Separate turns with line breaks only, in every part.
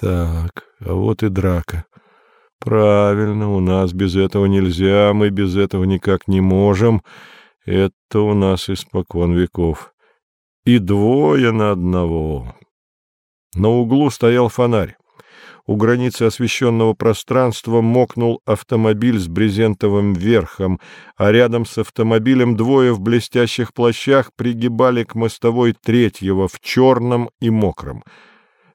Так, а вот и драка. Правильно, у нас без этого нельзя, мы без этого никак не можем. Это у нас испокон веков. И двое на одного. На углу стоял фонарь. У границы освещенного пространства мокнул автомобиль с брезентовым верхом, а рядом с автомобилем двое в блестящих плащах пригибали к мостовой третьего в черном и мокром.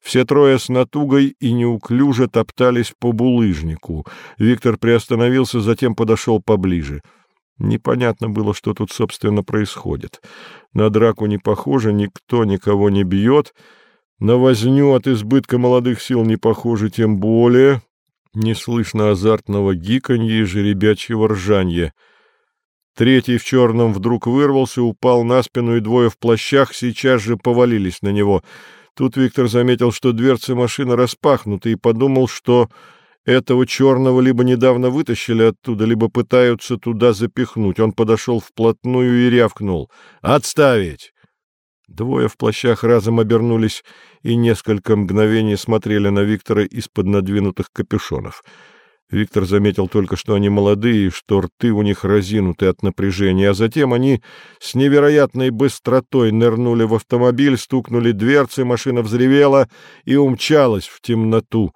Все трое с натугой и неуклюже топтались по булыжнику. Виктор приостановился, затем подошел поближе. Непонятно было, что тут, собственно, происходит. На драку не похоже, никто никого не бьет — на возню от избытка молодых сил не похоже тем более. Не слышно азартного гиканья и жеребячьего ржанья. Третий в черном вдруг вырвался, упал на спину, и двое в плащах сейчас же повалились на него. Тут Виктор заметил, что дверцы машины распахнуты, и подумал, что этого черного либо недавно вытащили оттуда, либо пытаются туда запихнуть. Он подошел вплотную и рявкнул. «Отставить!» Двое в плащах разом обернулись и несколько мгновений смотрели на Виктора из-под надвинутых капюшонов. Виктор заметил только, что они молодые, что рты у них разинуты от напряжения, а затем они с невероятной быстротой нырнули в автомобиль, стукнули дверцы, машина взревела и умчалась в темноту.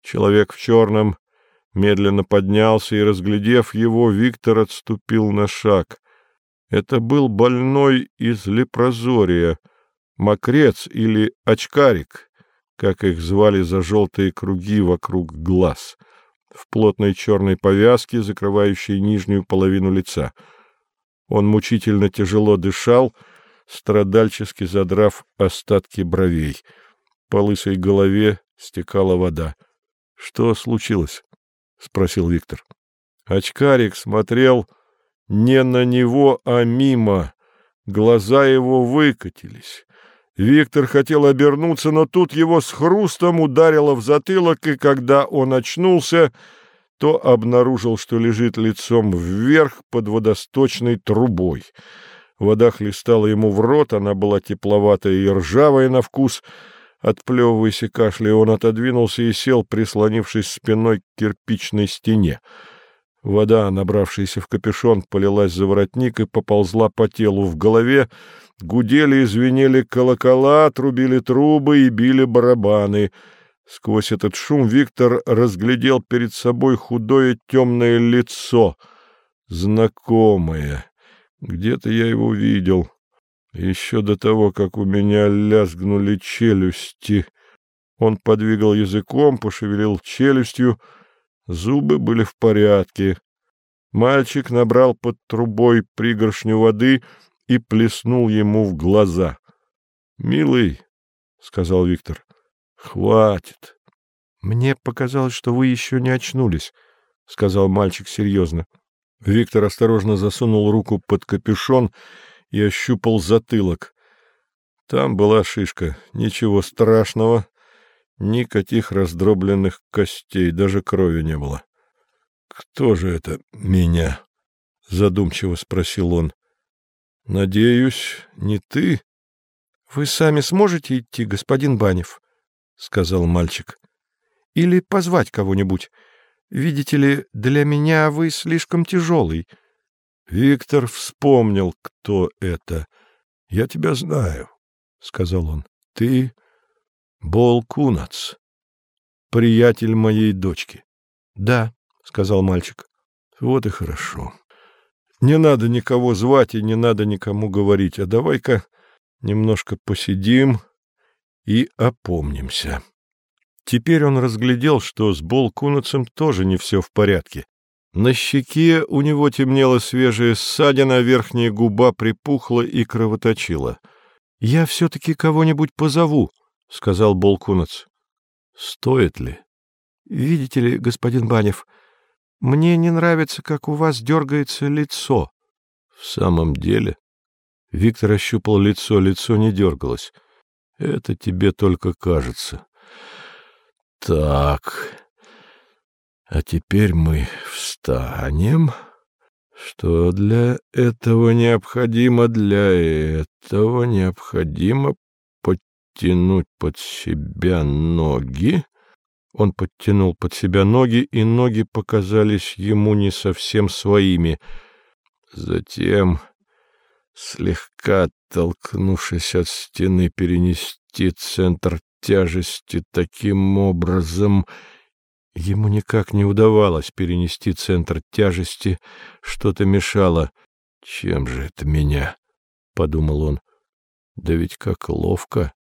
Человек в черном медленно поднялся, и, разглядев его, Виктор отступил на шаг. Это был больной из лепрозория, мокрец или очкарик, как их звали за желтые круги вокруг глаз, в плотной черной повязке, закрывающей нижнюю половину лица. Он мучительно тяжело дышал, страдальчески задрав остатки бровей. По лысой голове стекала вода. — Что случилось? — спросил Виктор. Очкарик смотрел не на него, а мимо. Глаза его выкатились. Виктор хотел обернуться, но тут его с хрустом ударило в затылок, и когда он очнулся, то обнаружил, что лежит лицом вверх под водосточной трубой. Вода хлестала ему в рот, она была тепловатая и ржавая на вкус. Отплевываясь и кашляя, он отодвинулся и сел, прислонившись спиной к кирпичной стене. Вода, набравшаяся в капюшон, полилась за воротник и поползла по телу. В голове гудели и звенели колокола, трубили трубы и били барабаны. Сквозь этот шум Виктор разглядел перед собой худое темное лицо, знакомое. Где-то я его видел. Еще до того, как у меня лязгнули челюсти. Он подвигал языком, пошевелил челюстью — Зубы были в порядке. Мальчик набрал под трубой пригоршню воды и плеснул ему в глаза. — Милый, — сказал Виктор, — хватит. — Мне показалось, что вы еще не очнулись, — сказал мальчик серьезно. Виктор осторожно засунул руку под капюшон и ощупал затылок. Там была шишка. Ничего страшного. Никаких раздробленных костей, даже крови не было. — Кто же это меня? — задумчиво спросил он. — Надеюсь, не ты? — Вы сами сможете идти, господин Банев? — сказал мальчик. — Или позвать кого-нибудь? Видите ли, для меня вы слишком тяжелый. Виктор вспомнил, кто это. — Я тебя знаю, — сказал он. — Ты Бол приятель моей дочки. — Да, — сказал мальчик. — Вот и хорошо. Не надо никого звать и не надо никому говорить, а давай-ка немножко посидим и опомнимся. Теперь он разглядел, что с Бол Кунацем тоже не все в порядке. На щеке у него темнела свежая ссадина, верхняя губа припухла и кровоточила. — Я все-таки кого-нибудь позову, — сказал Болкунац. — Стоит ли? — Видите ли, господин Банев, мне не нравится, как у вас дергается лицо. — В самом деле? Виктор ощупал лицо, лицо не дергалось. — Это тебе только кажется. — Так, а теперь мы встанем. Что для этого необходимо? Для этого необходимо подтянуть под себя ноги. Он подтянул под себя ноги, и ноги показались ему не совсем своими. Затем, слегка оттолкнувшись от стены, перенести центр тяжести таким образом... Ему никак не удавалось перенести центр тяжести, что-то мешало. «Чем же это меня?» — подумал он. «Да ведь как ловко!»